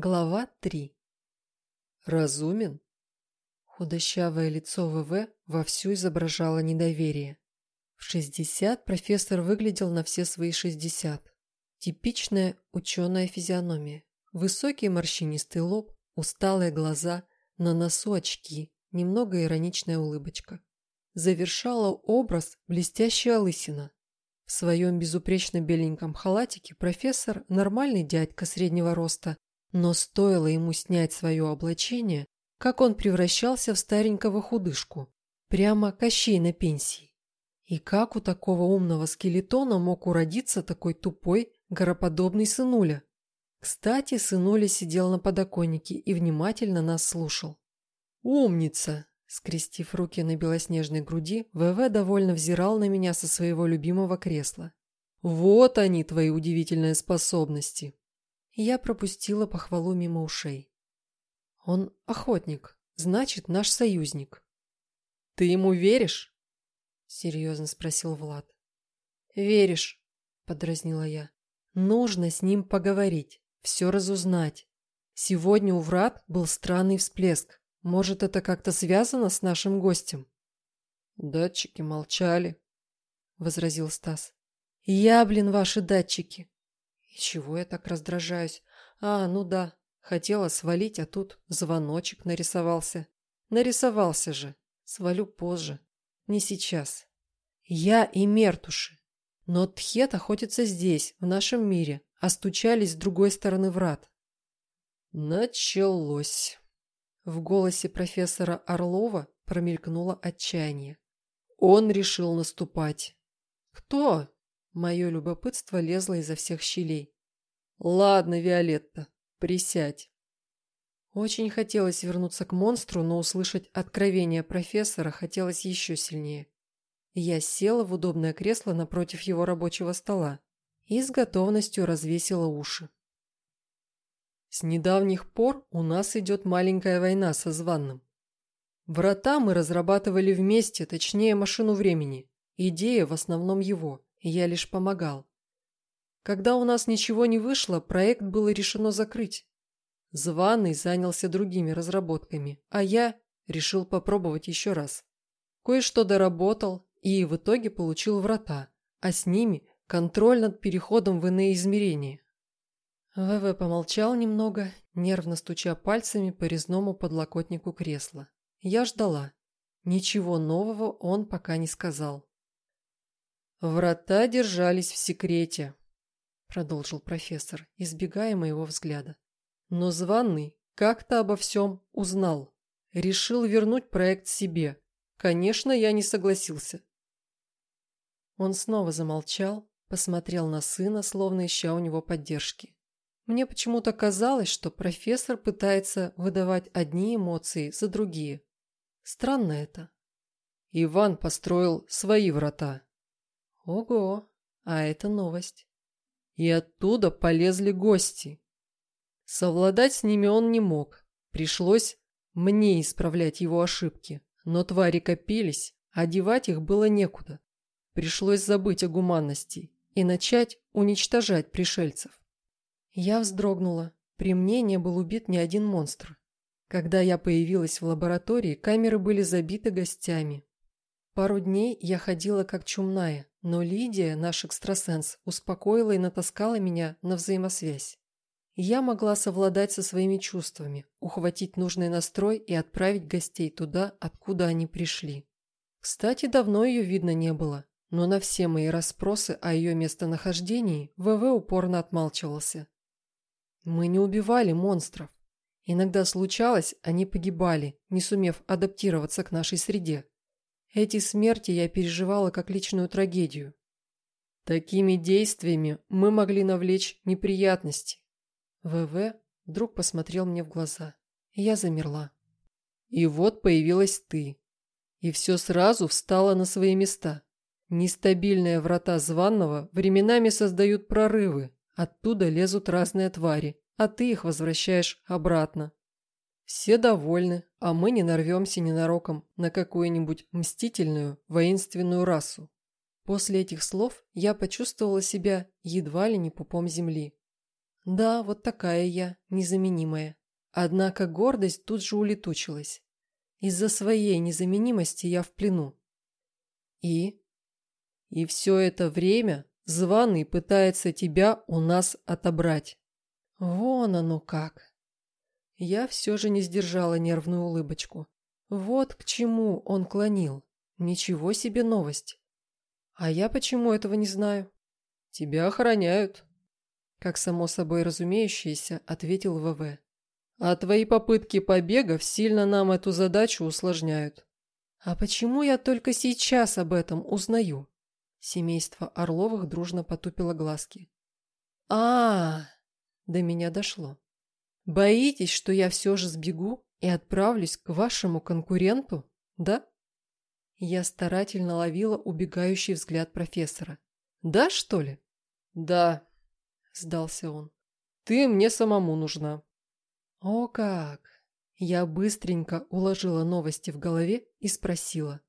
Глава 3 «Разумен?» Худощавое лицо ВВ вовсю изображало недоверие. В 60 профессор выглядел на все свои 60. Типичная ученая физиономия. Высокий морщинистый лоб, усталые глаза, на носу очки, немного ироничная улыбочка. Завершала образ блестящая лысина. В своем безупречно беленьком халатике профессор, нормальный дядька среднего роста, но стоило ему снять свое облачение, как он превращался в старенького худышку, прямо Кощей на пенсии. И как у такого умного скелетона мог уродиться такой тупой, гороподобный сынуля? Кстати, сынуля сидел на подоконнике и внимательно нас слушал. «Умница!» Скрестив руки на белоснежной груди, ВВ довольно взирал на меня со своего любимого кресла. «Вот они, твои удивительные способности!» Я пропустила похвалу мимо ушей. «Он охотник, значит, наш союзник». «Ты ему веришь?» – серьезно спросил Влад. «Веришь», – подразнила я. «Нужно с ним поговорить, все разузнать. Сегодня у врат был странный всплеск. Может, это как-то связано с нашим гостем? Датчики молчали, возразил Стас. Я, блин, ваши датчики. Чего я так раздражаюсь? А, ну да, хотела свалить, а тут звоночек нарисовался. Нарисовался же. Свалю позже. Не сейчас. Я и Мертуши. Но Тхет охотится здесь, в нашем мире, а стучались с другой стороны врат. Началось. В голосе профессора Орлова промелькнуло отчаяние. Он решил наступать. Кто? Мое любопытство лезло изо всех щелей. Ладно, Виолетта, присядь. Очень хотелось вернуться к монстру, но услышать откровение профессора хотелось еще сильнее. Я села в удобное кресло напротив его рабочего стола и с готовностью развесила уши. С недавних пор у нас идет маленькая война со Званным. Врата мы разрабатывали вместе, точнее машину времени. Идея в основном его, я лишь помогал. Когда у нас ничего не вышло, проект было решено закрыть. Званый занялся другими разработками, а я решил попробовать еще раз. Кое-что доработал и в итоге получил врата, а с ними контроль над переходом в иные измерения. ВВ помолчал немного, нервно стуча пальцами по резному подлокотнику кресла. Я ждала. Ничего нового он пока не сказал. «Врата держались в секрете», – продолжил профессор, избегая моего взгляда. «Но Званный как-то обо всем узнал. Решил вернуть проект себе. Конечно, я не согласился». Он снова замолчал, посмотрел на сына, словно ища у него поддержки. Мне почему-то казалось, что профессор пытается выдавать одни эмоции за другие. Странно это. Иван построил свои врата. Ого, а это новость. И оттуда полезли гости. Совладать с ними он не мог. Пришлось мне исправлять его ошибки. Но твари копились, а девать их было некуда. Пришлось забыть о гуманности и начать уничтожать пришельцев. Я вздрогнула. При мне не был убит ни один монстр. Когда я появилась в лаборатории, камеры были забиты гостями. Пару дней я ходила как чумная, но Лидия, наш экстрасенс, успокоила и натаскала меня на взаимосвязь. Я могла совладать со своими чувствами, ухватить нужный настрой и отправить гостей туда, откуда они пришли. Кстати, давно ее видно не было, но на все мои расспросы о ее местонахождении ВВ упорно отмалчивался. Мы не убивали монстров. Иногда случалось, они погибали, не сумев адаптироваться к нашей среде. Эти смерти я переживала как личную трагедию. Такими действиями мы могли навлечь неприятности. ВВ вдруг посмотрел мне в глаза. Я замерла. И вот появилась ты. И все сразу встало на свои места. Нестабильные врата Званного временами создают прорывы, Оттуда лезут разные твари, а ты их возвращаешь обратно. Все довольны, а мы не нарвемся ненароком на какую-нибудь мстительную, воинственную расу. После этих слов я почувствовала себя едва ли не пупом земли. Да, вот такая я, незаменимая. Однако гордость тут же улетучилась. Из-за своей незаменимости я в плену. И? И все это время званый пытается тебя у нас отобрать. Вон оно как. Я все же не сдержала нервную улыбочку. Вот к чему он клонил. Ничего себе новость. А я почему этого не знаю? Тебя охраняют. Как само собой разумеющееся, ответил ВВ. А твои попытки побегов сильно нам эту задачу усложняют. А почему я только сейчас об этом узнаю? Семейство Орловых дружно потупило глазки. А, -а, -а до меня дошло. Боитесь, что я все же сбегу и отправлюсь к вашему конкуренту, да? Я старательно ловила убегающий взгляд профессора. Да, что ли? Да, сдался он. Ты мне самому нужна. О как! Я быстренько уложила новости в голове и спросила.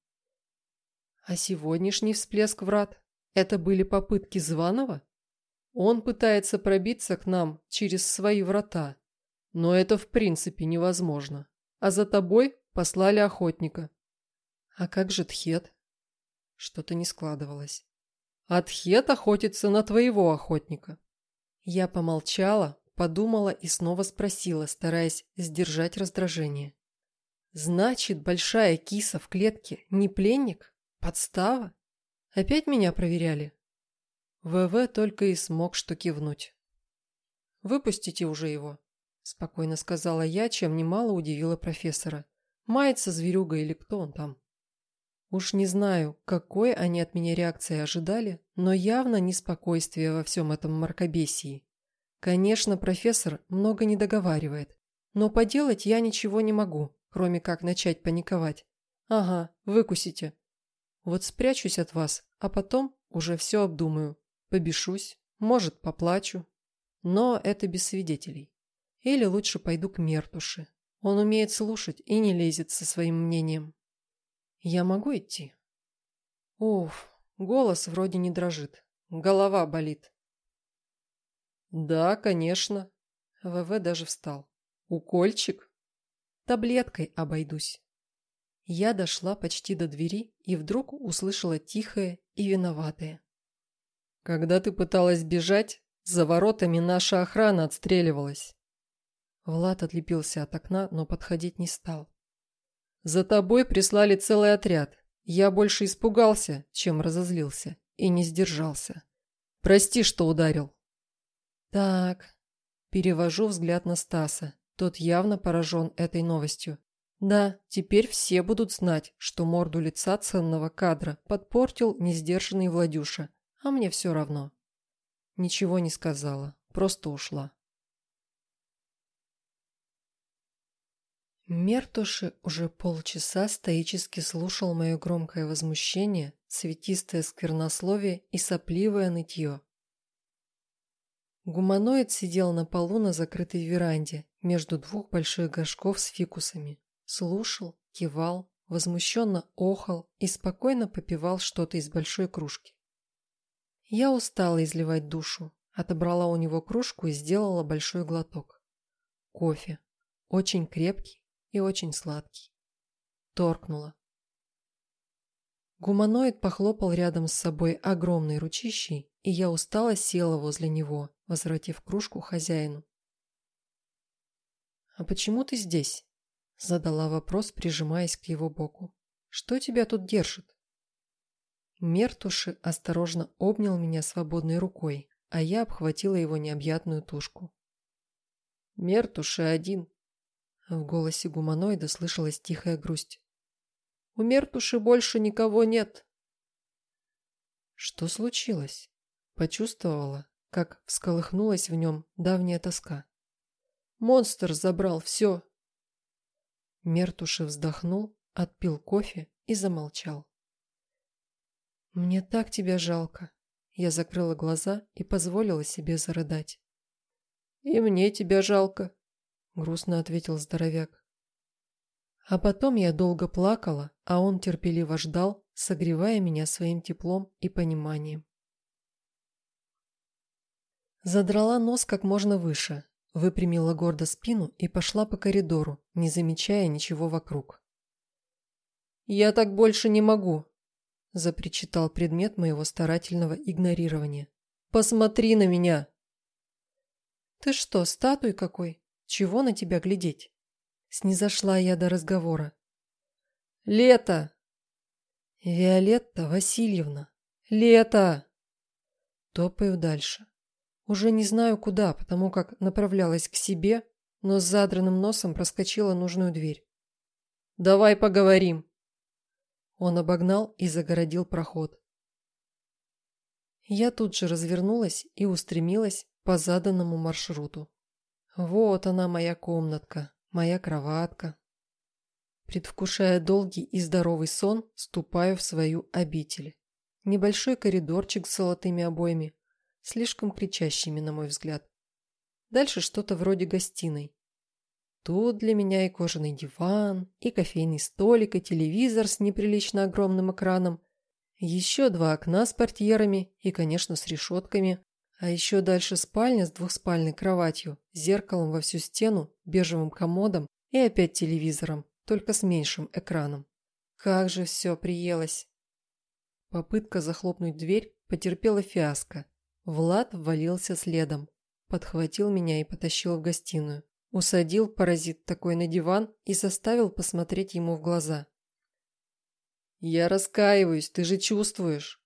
А сегодняшний всплеск врат – это были попытки Званова? Он пытается пробиться к нам через свои врата, но это в принципе невозможно. А за тобой послали охотника. А как же Тхет? Что-то не складывалось. А Тхет охотится на твоего охотника. Я помолчала, Подумала и снова спросила, стараясь сдержать раздражение. «Значит, большая киса в клетке не пленник? Подстава? Опять меня проверяли?» ВВ только и смог что кивнуть. «Выпустите уже его», – спокойно сказала я, чем немало удивила профессора. «Мается зверюга или кто он там?» Уж не знаю, какой они от меня реакции ожидали, но явно неспокойствие во всем этом мракобесии. Конечно, профессор много не договаривает, но поделать я ничего не могу, кроме как начать паниковать. Ага, выкусите. Вот спрячусь от вас, а потом уже все обдумаю. Побешусь, может, поплачу. Но это без свидетелей. Или лучше пойду к Мертуше. Он умеет слушать и не лезет со своим мнением. Я могу идти? Уф, голос вроде не дрожит. Голова болит. «Да, конечно». ВВ даже встал. «Укольчик?» «Таблеткой обойдусь». Я дошла почти до двери и вдруг услышала тихое и виноватое. «Когда ты пыталась бежать, за воротами наша охрана отстреливалась». Влад отлепился от окна, но подходить не стал. «За тобой прислали целый отряд. Я больше испугался, чем разозлился, и не сдержался. Прости, что ударил». Так, перевожу взгляд на Стаса. Тот явно поражен этой новостью. Да, теперь все будут знать, что морду лица ценного кадра подпортил несдержанный Владюша, а мне все равно. Ничего не сказала, просто ушла. Мертуши уже полчаса стоически слушал мое громкое возмущение, цветистое сквернословие и сопливое нытье. Гуманоид сидел на полу на закрытой веранде между двух больших горшков с фикусами. Слушал, кивал, возмущенно охал и спокойно попивал что-то из большой кружки. Я устала изливать душу, отобрала у него кружку и сделала большой глоток. Кофе. Очень крепкий и очень сладкий. Торкнула. Гуманоид похлопал рядом с собой огромной ручищей, и я устало села возле него, возвратив кружку хозяину. «А почему ты здесь?» – задала вопрос, прижимаясь к его боку. «Что тебя тут держит?» Мертуши осторожно обнял меня свободной рукой, а я обхватила его необъятную тушку. «Мертуши один!» В голосе гуманоида слышалась тихая грусть. У Мертуши больше никого нет. Что случилось? Почувствовала, как всколыхнулась в нем давняя тоска. Монстр забрал все. Мертуши вздохнул, отпил кофе и замолчал. «Мне так тебя жалко». Я закрыла глаза и позволила себе зарыдать. «И мне тебя жалко», — грустно ответил здоровяк. А потом я долго плакала, а он терпеливо ждал, согревая меня своим теплом и пониманием. Задрала нос как можно выше, выпрямила гордо спину и пошла по коридору, не замечая ничего вокруг. «Я так больше не могу», – запричитал предмет моего старательного игнорирования. «Посмотри на меня!» «Ты что, статуй какой? Чего на тебя глядеть?» Снизошла я до разговора. «Лето!» «Виолетта Васильевна! Лето!» Топаю дальше. Уже не знаю куда, потому как направлялась к себе, но с задранным носом проскочила нужную дверь. «Давай поговорим!» Он обогнал и загородил проход. Я тут же развернулась и устремилась по заданному маршруту. Вот она моя комнатка, моя кроватка. Предвкушая долгий и здоровый сон, ступаю в свою обитель. Небольшой коридорчик с золотыми обоями, слишком кричащими, на мой взгляд. Дальше что-то вроде гостиной. Тут для меня и кожаный диван, и кофейный столик, и телевизор с неприлично огромным экраном, еще два окна с портьерами и, конечно, с решетками, а еще дальше спальня с двухспальной кроватью, зеркалом во всю стену, бежевым комодом и опять телевизором, только с меньшим экраном. Как же все приелось! Попытка захлопнуть дверь потерпела фиаско. Влад ввалился следом, подхватил меня и потащил в гостиную. Усадил паразит такой на диван и заставил посмотреть ему в глаза. «Я раскаиваюсь, ты же чувствуешь».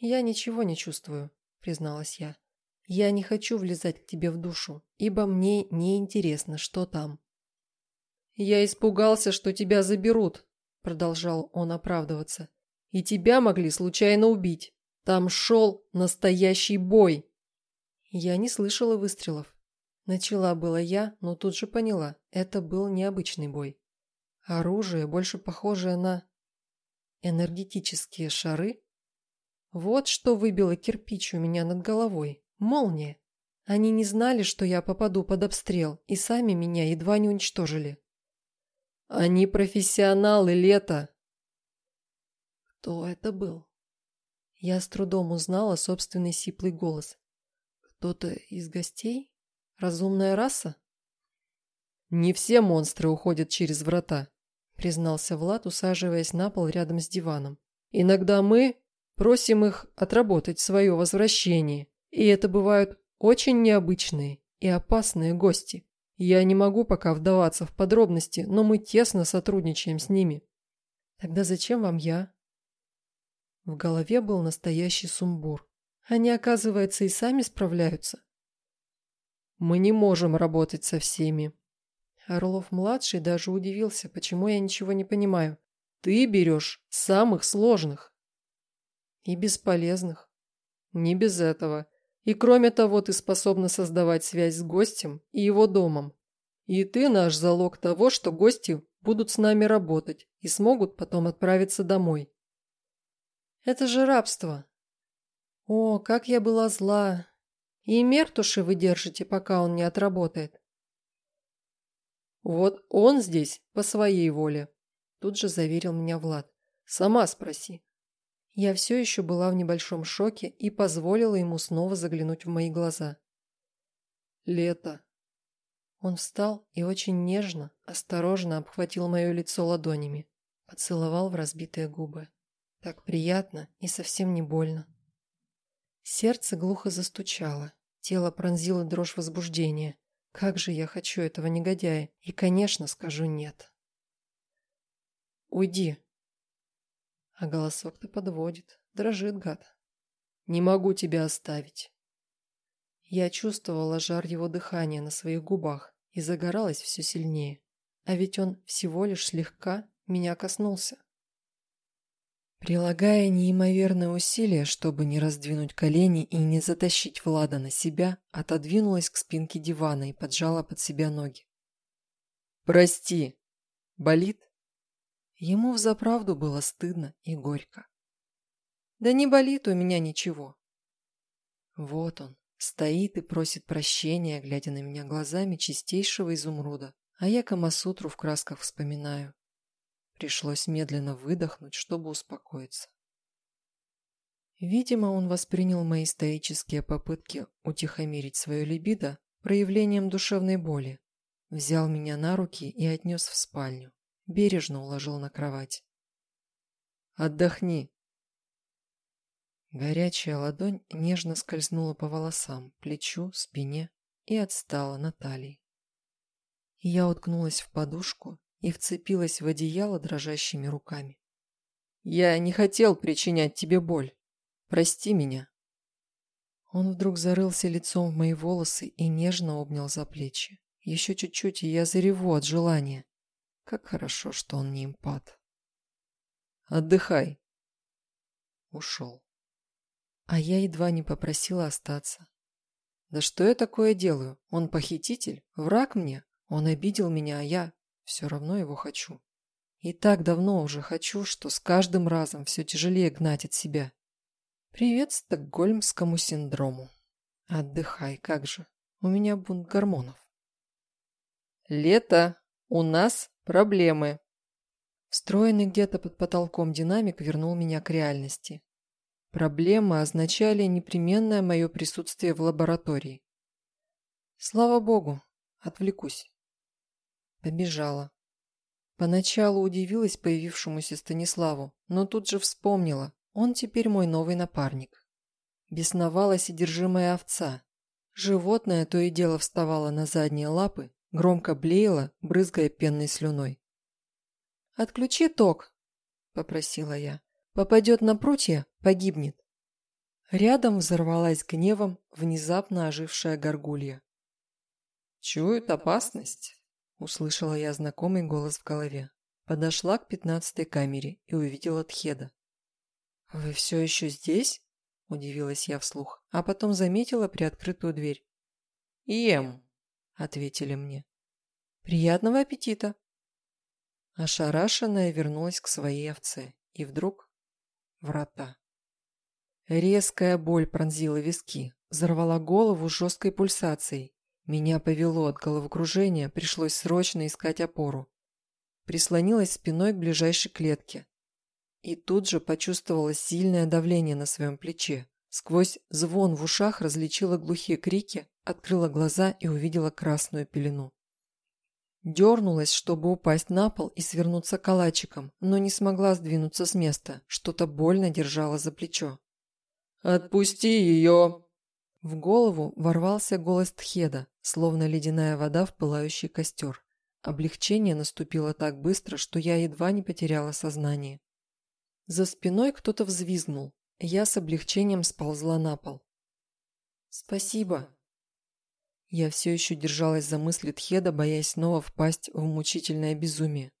«Я ничего не чувствую», – призналась я. «Я не хочу влезать к тебе в душу, ибо мне не интересно, что там». «Я испугался, что тебя заберут», – продолжал он оправдываться. «И тебя могли случайно убить. Там шел настоящий бой». Я не слышала выстрелов. Начала была я, но тут же поняла, это был необычный бой. Оружие, больше похожее на энергетические шары. Вот что выбило кирпич у меня над головой. Молния. Они не знали, что я попаду под обстрел, и сами меня едва не уничтожили. Они профессионалы, Лето. Кто это был? Я с трудом узнала собственный сиплый голос. Кто-то из гостей? Разумная раса? Не все монстры уходят через врата, признался Влад, усаживаясь на пол рядом с диваном. Иногда мы просим их отработать свое возвращение, и это бывают очень необычные и опасные гости. Я не могу пока вдаваться в подробности, но мы тесно сотрудничаем с ними. Тогда зачем вам я? В голове был настоящий сумбур. Они, оказывается, и сами справляются. Мы не можем работать со всеми. Орлов-младший даже удивился, почему я ничего не понимаю. Ты берешь самых сложных. И бесполезных. Не без этого. И кроме того, ты способна создавать связь с гостем и его домом. И ты наш залог того, что гости будут с нами работать и смогут потом отправиться домой. Это же рабство. О, как я была зла, и мертуши вы держите, пока он не отработает. Вот он здесь по своей воле, тут же заверил меня Влад. Сама спроси. Я все еще была в небольшом шоке и позволила ему снова заглянуть в мои глаза. Лето. Он встал и очень нежно, осторожно обхватил мое лицо ладонями, поцеловал в разбитые губы. Так приятно и совсем не больно. Сердце глухо застучало. Тело пронзило дрожь возбуждения. Как же я хочу этого негодяя. И, конечно, скажу нет. Уйди. А голосок-то подводит. Дрожит гад. Не могу тебя оставить. Я чувствовала жар его дыхания на своих губах и загоралась все сильнее. А ведь он всего лишь слегка меня коснулся. Прилагая неимоверные усилия, чтобы не раздвинуть колени и не затащить Влада на себя, отодвинулась к спинке дивана и поджала под себя ноги. «Прости. Болит?» Ему взаправду было стыдно и горько. «Да не болит у меня ничего». Вот он, стоит и просит прощения, глядя на меня глазами чистейшего изумруда, а я Камасутру в красках вспоминаю. Пришлось медленно выдохнуть, чтобы успокоиться. Видимо, он воспринял мои стоические попытки утихомирить свое либидо проявлением душевной боли. Взял меня на руки и отнес в спальню. Бережно уложил на кровать. «Отдохни!» Горячая ладонь нежно скользнула по волосам, плечу, спине и отстала на талии. Я уткнулась в подушку и вцепилась в одеяло дрожащими руками. «Я не хотел причинять тебе боль. Прости меня». Он вдруг зарылся лицом в мои волосы и нежно обнял за плечи. Еще чуть-чуть, и я зареву от желания. Как хорошо, что он не импат. «Отдыхай». Ушел. А я едва не попросила остаться. Да что я такое делаю? Он похититель? Враг мне? Он обидел меня, а я все равно его хочу. И так давно уже хочу, что с каждым разом все тяжелее гнать от себя. Привет стокгольмскому синдрому. Отдыхай, как же. У меня бунт гормонов. Лето. У нас проблемы. Встроенный где-то под потолком динамик вернул меня к реальности. Проблемы означали непременное мое присутствие в лаборатории. Слава богу, отвлекусь. Побежала. Поначалу удивилась появившемуся Станиславу, но тут же вспомнила, он теперь мой новый напарник. Бесновалась содержимая овца. Животное то и дело вставало на задние лапы, громко блеяло, брызгая пенной слюной. «Отключи ток», – попросила я. Попадет на прутья – погибнет. Рядом взорвалась гневом внезапно ожившая горгулья. «Чует опасность», – услышала я знакомый голос в голове. Подошла к пятнадцатой камере и увидела Тхеда. «Вы все еще здесь?» – удивилась я вслух, а потом заметила приоткрытую дверь. «Ем», – ответили мне. «Приятного аппетита!» Ошарашенная вернулась к своей овце, и вдруг врата. Резкая боль пронзила виски, взорвала голову жесткой пульсацией. Меня повело от головокружения, пришлось срочно искать опору. Прислонилась спиной к ближайшей клетке. И тут же почувствовала сильное давление на своем плече. Сквозь звон в ушах различила глухие крики, открыла глаза и увидела красную пелену. Дернулась, чтобы упасть на пол и свернуться калачиком, но не смогла сдвинуться с места, что-то больно держало за плечо. «Отпусти ее!» В голову ворвался голос Тхеда, словно ледяная вода в пылающий костер. Облегчение наступило так быстро, что я едва не потеряла сознание. За спиной кто-то взвизгнул. Я с облегчением сползла на пол. «Спасибо», я все еще держалась за мысли Тхеда, боясь снова впасть в мучительное безумие.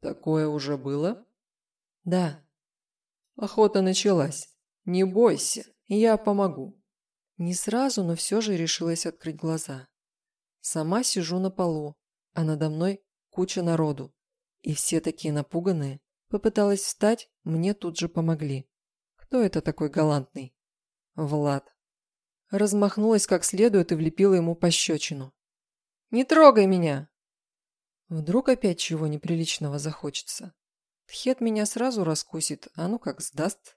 «Такое уже было?» «Да». «Охота началась. Не бойся, я помогу». Не сразу, но все же решилась открыть глаза. Сама сижу на полу, а надо мной куча народу. И все такие напуганные. Попыталась встать, мне тут же помогли. Кто это такой галантный? Влад. Размахнулась как следует и влепила ему пощечину. «Не трогай меня!» Вдруг опять чего неприличного захочется. Тхет меня сразу раскусит, а ну как сдаст.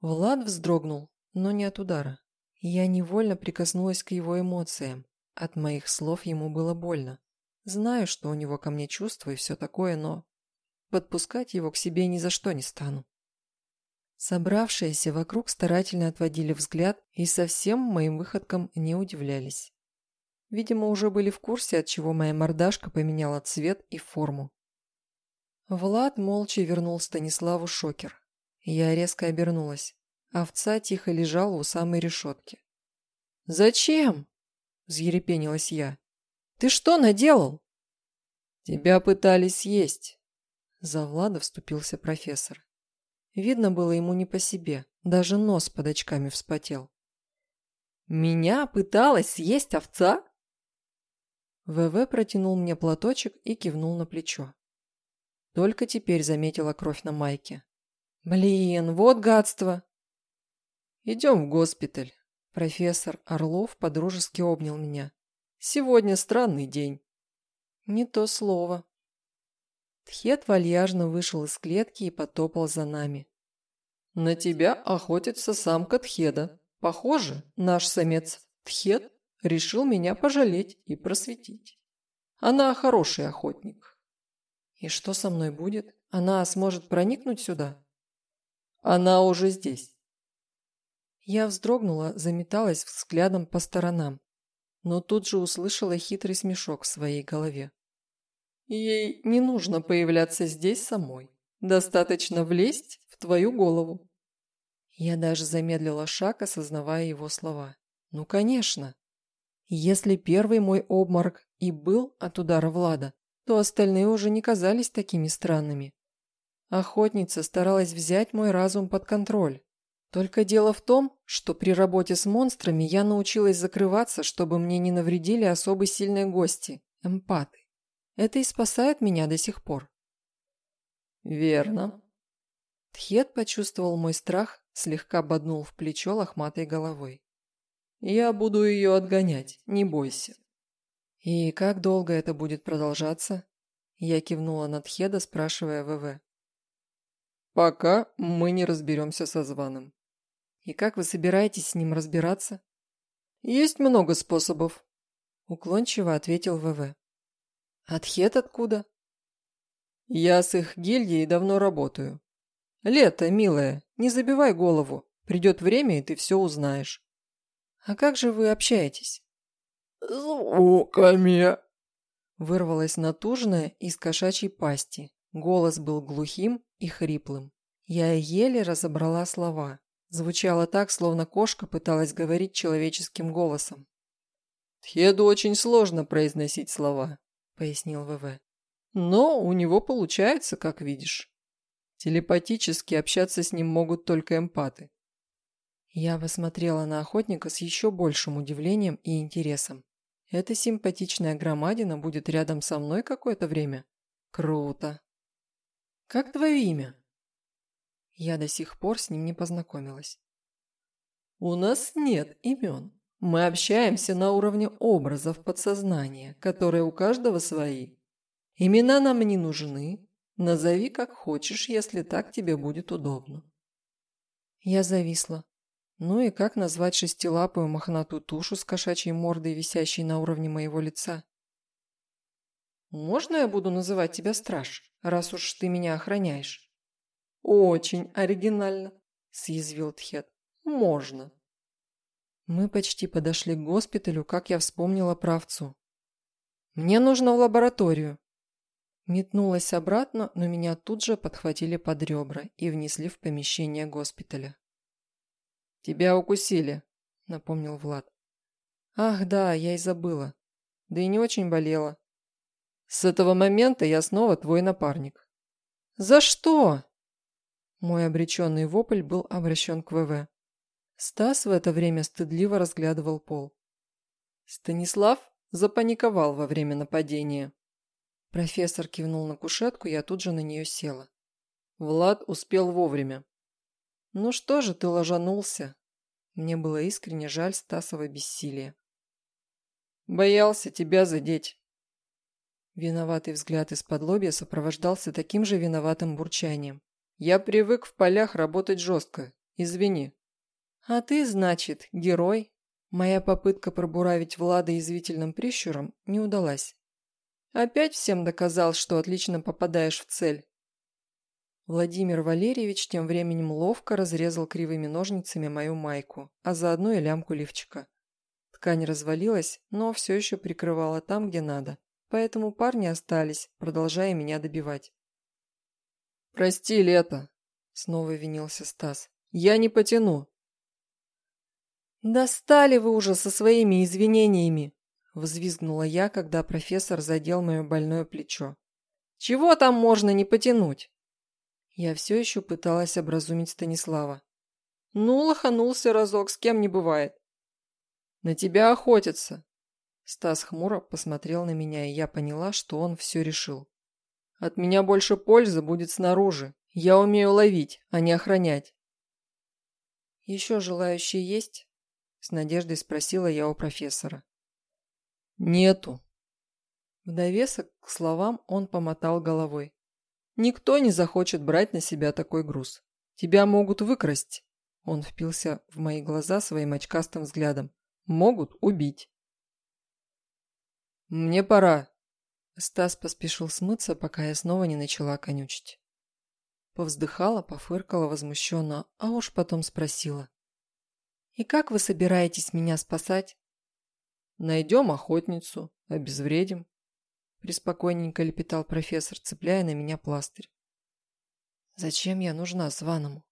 Влад вздрогнул, но не от удара. Я невольно прикоснулась к его эмоциям. От моих слов ему было больно. Знаю, что у него ко мне чувства и все такое, но... Подпускать его к себе ни за что не стану. Собравшиеся вокруг старательно отводили взгляд и совсем моим выходкам не удивлялись. Видимо, уже были в курсе, от чего моя мордашка поменяла цвет и форму. Влад молча вернул Станиславу шокер. Я резко обернулась. Овца тихо лежала у самой решетки. «Зачем?» – взъерепенилась я. «Ты что наделал?» «Тебя пытались съесть», – за Влада вступился профессор. Видно было ему не по себе, даже нос под очками вспотел. «Меня пыталась съесть овца?» ВВ протянул мне платочек и кивнул на плечо. Только теперь заметила кровь на майке. «Блин, вот гадство!» «Идем в госпиталь». Профессор Орлов подружески обнял меня. «Сегодня странный день». «Не то слово», Тхет вальяжно вышел из клетки и потопал за нами. На тебя охотится самка Тхеда. Похоже, наш самец Тхед решил меня пожалеть и просветить. Она хороший охотник. И что со мной будет? Она сможет проникнуть сюда? Она уже здесь. Я вздрогнула, заметалась взглядом по сторонам, но тут же услышала хитрый смешок в своей голове. Ей не нужно появляться здесь самой. Достаточно влезть в твою голову. Я даже замедлила шаг, осознавая его слова. Ну, конечно. Если первый мой обморок и был от удара Влада, то остальные уже не казались такими странными. Охотница старалась взять мой разум под контроль. Только дело в том, что при работе с монстрами я научилась закрываться, чтобы мне не навредили особо сильные гости – эмпаты. Это и спасает меня до сих пор. Верно. Тхет почувствовал мой страх, слегка боднул в плечо лохматой головой. Я буду ее отгонять, не бойся. И как долго это будет продолжаться? Я кивнула на Тхеда, спрашивая ВВ. Пока мы не разберемся со званым. И как вы собираетесь с ним разбираться? Есть много способов, уклончиво ответил ВВ. Отхет откуда? Я с их гильдией давно работаю. Лето, милая, не забивай голову. Придет время, и ты все узнаешь. А как же вы общаетесь? Звуками. Вырвалось натужное из кошачьей пасти. Голос был глухим и хриплым. Я еле разобрала слова. Звучало так, словно кошка пыталась говорить человеческим голосом. Тхеду очень сложно произносить слова. – пояснил ВВ. «Но у него получается, как видишь. Телепатически общаться с ним могут только эмпаты». Я посмотрела на охотника с еще большим удивлением и интересом. Эта симпатичная громадина будет рядом со мной какое-то время? Круто. Как твое имя? Я до сих пор с ним не познакомилась. У нас нет имен. Мы общаемся на уровне образов подсознания, которые у каждого свои. Имена нам не нужны. Назови как хочешь, если так тебе будет удобно. Я зависла. Ну и как назвать шестилапую мохнатую тушу с кошачьей мордой, висящей на уровне моего лица? «Можно я буду называть тебя Страж, раз уж ты меня охраняешь?» «Очень оригинально», – съязвил Тхет. «Можно». Мы почти подошли к госпиталю, как я вспомнила про овцу. «Мне нужно в лабораторию». Метнулась обратно, но меня тут же подхватили под ребра и внесли в помещение госпиталя. «Тебя укусили», — напомнил Влад. «Ах, да, я и забыла. Да и не очень болела. С этого момента я снова твой напарник». «За что?» Мой обреченный вопль был обращен к ВВ. Стас в это время стыдливо разглядывал пол. Станислав запаниковал во время нападения. Профессор кивнул на кушетку, я тут же на нее села. Влад успел вовремя. «Ну что же ты ложанулся?» Мне было искренне жаль Стасова бессилия. «Боялся тебя задеть». Виноватый взгляд из-под лобья сопровождался таким же виноватым бурчанием. «Я привык в полях работать жестко. Извини». «А ты, значит, герой?» Моя попытка пробуравить Влада извительным прищуром не удалась. «Опять всем доказал, что отлично попадаешь в цель?» Владимир Валерьевич тем временем ловко разрезал кривыми ножницами мою майку, а заодно и лямку лифчика. Ткань развалилась, но все еще прикрывала там, где надо, поэтому парни остались, продолжая меня добивать. «Прости, Лето!» – снова винился Стас. «Я не потяну!» «Достали вы уже со своими извинениями!» – взвизгнула я, когда профессор задел мое больное плечо. «Чего там можно не потянуть?» Я все еще пыталась образумить Станислава. «Ну, лоханулся разок, с кем не бывает». «На тебя охотятся!» Стас хмуро посмотрел на меня, и я поняла, что он все решил. «От меня больше пользы будет снаружи. Я умею ловить, а не охранять». «Еще желающие есть?» С надеждой спросила я у профессора. Нету. В довесок к словам он помотал головой. Никто не захочет брать на себя такой груз. Тебя могут выкрасть. Он впился в мои глаза своим очкастым взглядом. Могут убить. Мне пора. Стас поспешил смыться, пока я снова не начала конючить. Повздыхала, пофыркала возмущенно, а уж потом спросила. «И как вы собираетесь меня спасать?» «Найдем охотницу, обезвредим», – приспокойненько лепетал профессор, цепляя на меня пластырь. «Зачем я нужна званому?»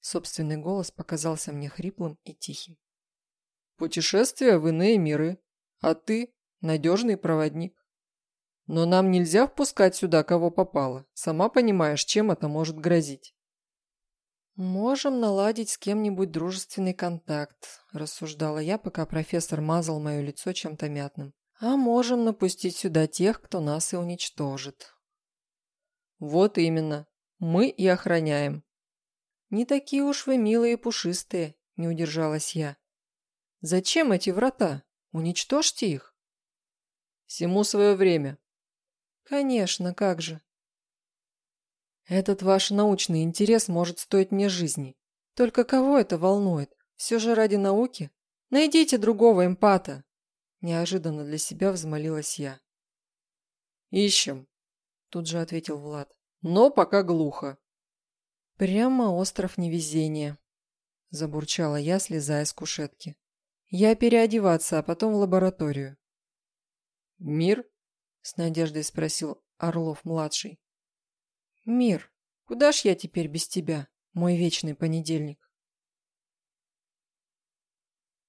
Собственный голос показался мне хриплым и тихим. «Путешествие в иные миры, а ты – надежный проводник. Но нам нельзя впускать сюда кого попало. Сама понимаешь, чем это может грозить». «Можем наладить с кем-нибудь дружественный контакт», – рассуждала я, пока профессор мазал мое лицо чем-то мятным. «А можем напустить сюда тех, кто нас и уничтожит». «Вот именно. Мы и охраняем». «Не такие уж вы милые и пушистые», – не удержалась я. «Зачем эти врата? Уничтожьте их». «Всему свое время». «Конечно, как же. Этот ваш научный интерес может стоить мне жизни. Только кого это волнует? Все же ради науки? Найдите другого эмпата!» Неожиданно для себя взмолилась я. «Ищем», – тут же ответил Влад. «Но пока глухо». «Прямо остров невезения», – забурчала я, слезая с кушетки. «Я переодеваться, а потом в лабораторию». «Мир?» – с надеждой спросил Орлов-младший. «Мир, куда ж я теперь без тебя, мой вечный понедельник?»